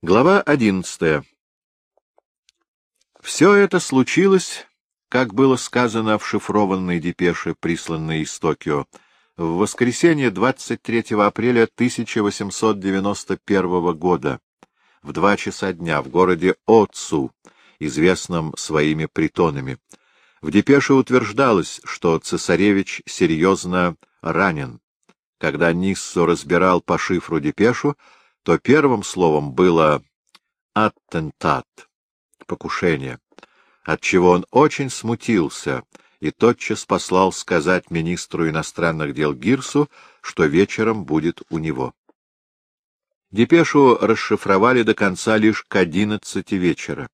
Глава одиннадцатая. Все это случилось, как было сказано в шифрованной депеше, присланной из Токио, в воскресенье 23 апреля 1891 года, в два часа дня, в городе Оцу, известном своими притонами. В депеше утверждалось, что цесаревич серьезно ранен. Когда Ниссо разбирал по шифру депешу, то первым словом было «аттентат» — покушение, отчего он очень смутился и тотчас послал сказать министру иностранных дел Гирсу, что вечером будет у него. Депешу расшифровали до конца лишь к одиннадцати вечера.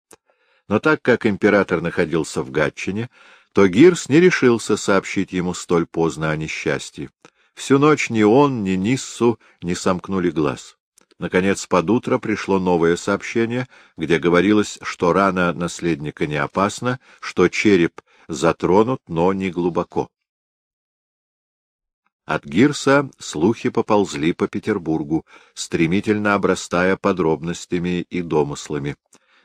Но так как император находился в Гатчине, то Гирс не решился сообщить ему столь поздно о несчастье. Всю ночь ни он, ни Ниссу не сомкнули глаз. Наконец, под утро пришло новое сообщение, где говорилось, что рана наследника не опасна, что череп затронут, но не глубоко. От Гирса слухи поползли по Петербургу, стремительно обрастая подробностями и домыслами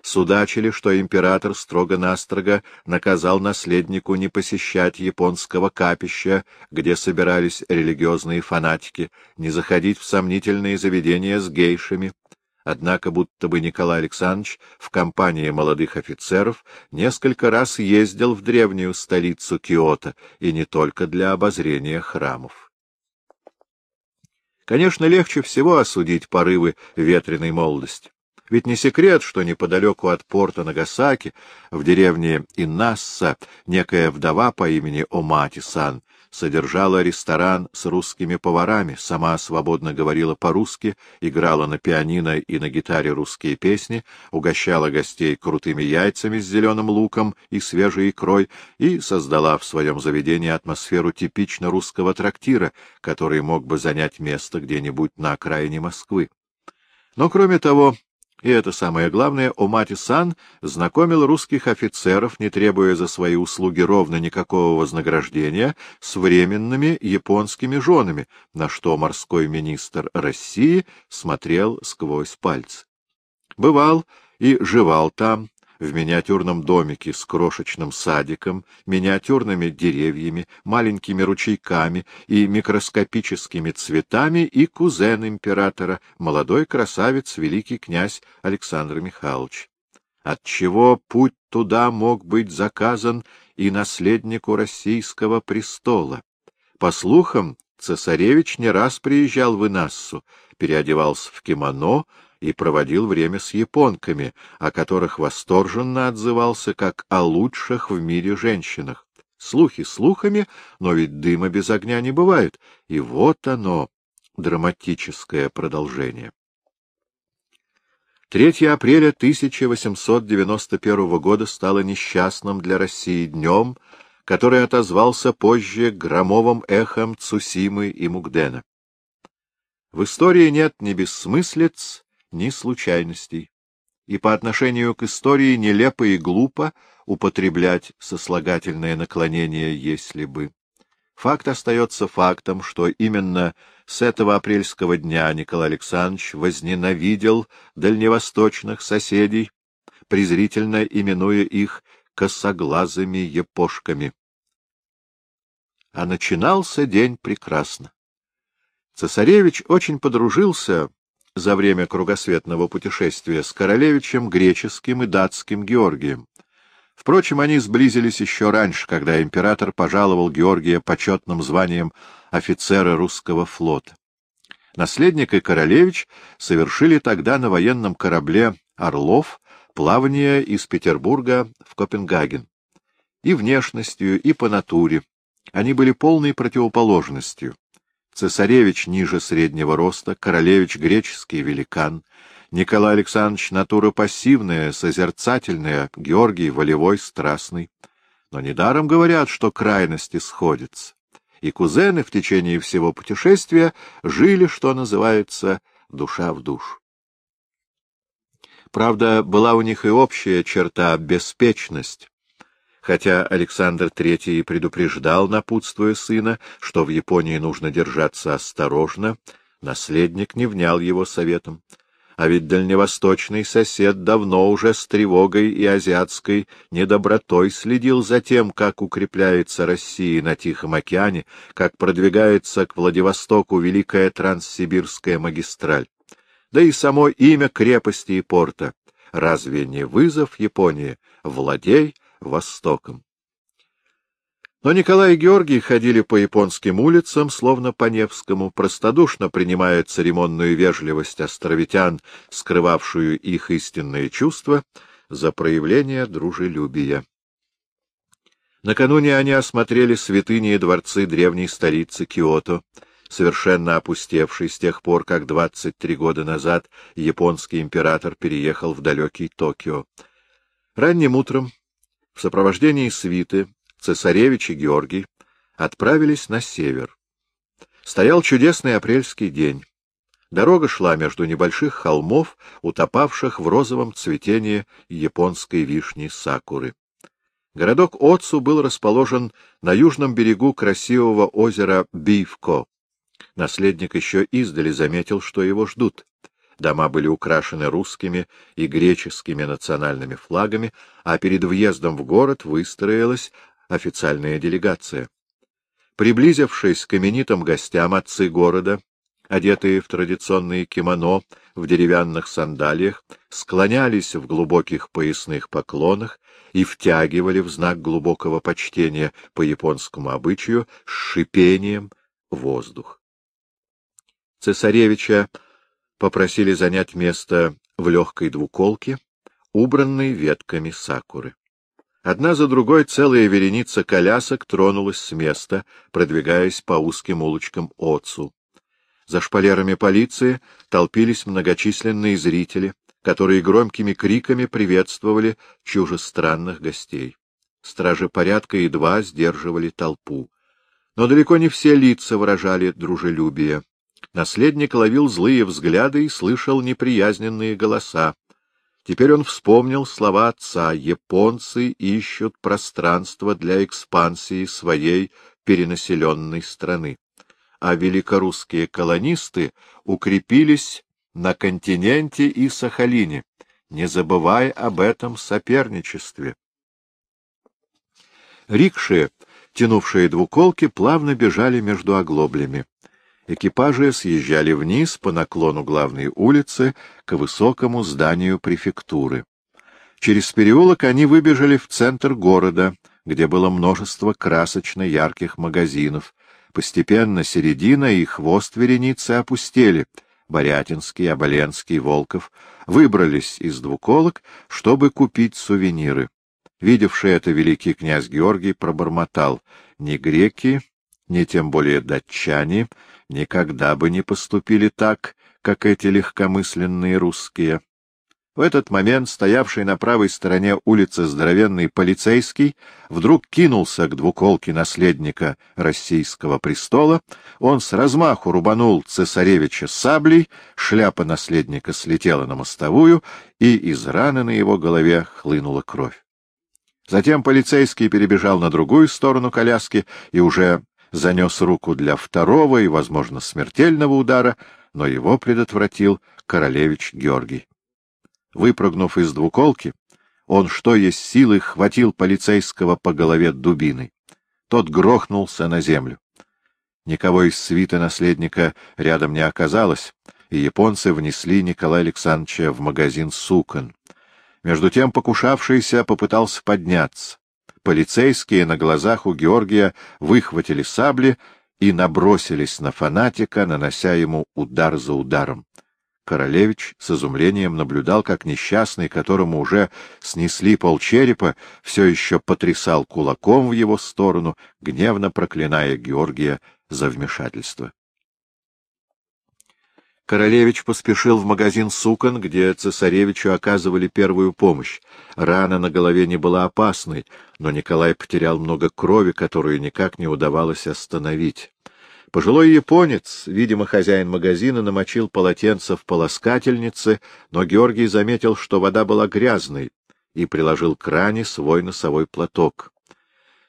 судачили, что император строго-настрого наказал наследнику не посещать японского капища, где собирались религиозные фанатики, не заходить в сомнительные заведения с гейшами. Однако будто бы Николай Александрович в компании молодых офицеров несколько раз ездил в древнюю столицу Киото, и не только для обозрения храмов. Конечно, легче всего осудить порывы ветреной молодости. Ведь не секрет, что неподалеку от порта Нагасаки, в деревне Инасса, некая вдова по имени Омати-сан содержала ресторан с русскими поварами, сама свободно говорила по-русски, играла на пианино и на гитаре русские песни, угощала гостей крутыми яйцами с зеленым луком и свежей икрой и создала в своем заведении атмосферу типично русского трактира, который мог бы занять место где-нибудь на окраине Москвы. Но, кроме того, и это самое главное, Омати-сан знакомил русских офицеров, не требуя за свои услуги ровно никакого вознаграждения, с временными японскими женами, на что морской министр России смотрел сквозь пальцы. Бывал и жевал там, в миниатюрном домике с крошечным садиком, миниатюрными деревьями, маленькими ручейками и микроскопическими цветами и кузен императора, молодой красавец, великий князь Александр Михайлович. Отчего путь туда мог быть заказан и наследнику российского престола? По слухам, цесаревич не раз приезжал в Инассу, переодевался в кимоно, и проводил время с японками, о которых восторженно отзывался как о лучших в мире женщинах. Слухи слухами, но ведь дыма без огня не бывает, и вот оно, драматическое продолжение. 3 апреля 1891 года стало несчастным для России днем, который отозвался позже громовым эхом Цусимы и Мугдена. В истории нет ни бессмыслиц, ни случайностей, и по отношению к истории нелепо и глупо употреблять сослагательное наклонение «если бы». Факт остается фактом, что именно с этого апрельского дня Николай Александрович возненавидел дальневосточных соседей, презрительно именуя их косоглазыми епошками. А начинался день прекрасно. Цесаревич очень подружился за время кругосветного путешествия с королевичем греческим и датским Георгием. Впрочем, они сблизились еще раньше, когда император пожаловал Георгия почетным званием офицера русского флота. Наследник и королевич совершили тогда на военном корабле «Орлов» плавание из Петербурга в Копенгаген. И внешностью, и по натуре. Они были полной противоположностью. Цесаревич ниже среднего роста, королевич греческий великан, Николай Александрович натура пассивная, созерцательная, Георгий волевой, страстный. Но недаром говорят, что крайности сходятся. И кузены в течение всего путешествия жили, что называется, душа в душу. Правда, была у них и общая черта — беспечность, хотя Александр III предупреждал, напутствуя сына, что в Японии нужно держаться осторожно, наследник не внял его советом. А ведь дальневосточный сосед давно уже с тревогой и азиатской недобротой следил за тем, как укрепляется Россия на Тихом океане, как продвигается к Владивостоку Великая Транссибирская магистраль. Да и само имя крепости и порта. Разве не вызов Японии? Владей Востоком. Но Николай и Георгий ходили по японским улицам, словно по Невскому, простодушно принимая церемонную вежливость островитян, скрывавшую их истинные чувства, за проявление дружелюбия. Накануне они осмотрели святыни и дворцы древней столицы Киото, совершенно опустевшей с тех пор, как 23 года назад японский император переехал в далекий Токио. Ранним утром, в сопровождении свиты, цесаревич и Георгий отправились на север. Стоял чудесный апрельский день. Дорога шла между небольших холмов, утопавших в розовом цветении японской вишни сакуры. Городок Отцу был расположен на южном берегу красивого озера Бивко. Наследник еще издали заметил, что его ждут. Дома были украшены русскими и греческими национальными флагами, а перед въездом в город выстроилась официальная делегация. Приблизившись к именитым гостям отцы города, одетые в традиционные кимоно, в деревянных сандалиях, склонялись в глубоких поясных поклонах и втягивали в знак глубокого почтения по японскому обычаю с шипением воздух. Цесаревича попросили занять место в легкой двуколке, убранной ветками сакуры. Одна за другой целая вереница колясок тронулась с места, продвигаясь по узким улочкам Отцу. За шпалерами полиции толпились многочисленные зрители, которые громкими криками приветствовали чужестранных гостей. Стражи порядка едва сдерживали толпу. Но далеко не все лица выражали дружелюбие. Наследник ловил злые взгляды и слышал неприязненные голоса. Теперь он вспомнил слова отца «Японцы ищут пространство для экспансии своей перенаселенной страны», а великорусские колонисты укрепились на континенте и Сахалине, не забывая об этом соперничестве. Рикши, тянувшие двуколки, плавно бежали между оглоблями. Экипажи съезжали вниз по наклону главной улицы к высокому зданию префектуры. Через переулок они выбежали в центр города, где было множество красочно ярких магазинов. Постепенно середина и хвост вереницы опустели. Борятинский, Оболенский, Волков выбрались из двуколок, чтобы купить сувениры. Видевший это великий князь Георгий пробормотал. Ни греки, ни тем более датчане никогда бы не поступили так, как эти легкомысленные русские. В этот момент стоявший на правой стороне улицы здоровенный полицейский вдруг кинулся к двуколке наследника российского престола, он с размаху рубанул цесаревича саблей, шляпа наследника слетела на мостовую, и из раны на его голове хлынула кровь. Затем полицейский перебежал на другую сторону коляски и уже занес руку для второго и, возможно, смертельного удара, но его предотвратил королевич Георгий. Выпрыгнув из двуколки, он, что есть силы, хватил полицейского по голове дубиной. Тот грохнулся на землю. Никого из свита наследника рядом не оказалось, и японцы внесли Николая Александровича в магазин сукон. Между тем покушавшийся попытался подняться. Полицейские на глазах у Георгия выхватили сабли и набросились на фанатика, нанося ему удар за ударом. Королевич с изумлением наблюдал, как несчастный, которому уже снесли полчерепа, все еще потрясал кулаком в его сторону, гневно проклиная Георгия за вмешательство. Королевич поспешил в магазин сукон, где цесаревичу оказывали первую помощь. Рана на голове не была опасной, но Николай потерял много крови, которую никак не удавалось остановить. Пожилой японец, видимо, хозяин магазина, намочил полотенце в полоскательнице, но Георгий заметил, что вода была грязной, и приложил к ране свой носовой платок.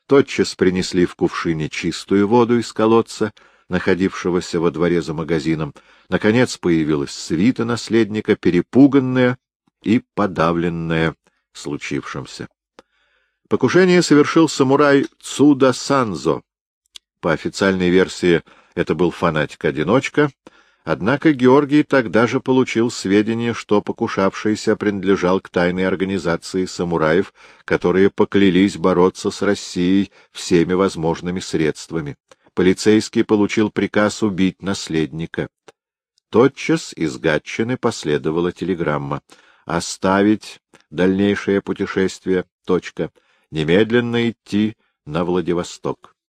Тотчас принесли в кувшине чистую воду из колодца — находившегося во дворе за магазином. Наконец появилась свита наследника, перепуганная и подавленная случившимся. Покушение совершил самурай Цуда Санзо. По официальной версии, это был фанатик-одиночка, однако Георгий тогда же получил сведения, что покушавшийся принадлежал к тайной организации самураев, которые поклялись бороться с Россией всеми возможными средствами. Полицейский получил приказ убить наследника. Тотчас из Гатчины последовала телеграмма. «Оставить дальнейшее путешествие. Точка. Немедленно идти на Владивосток».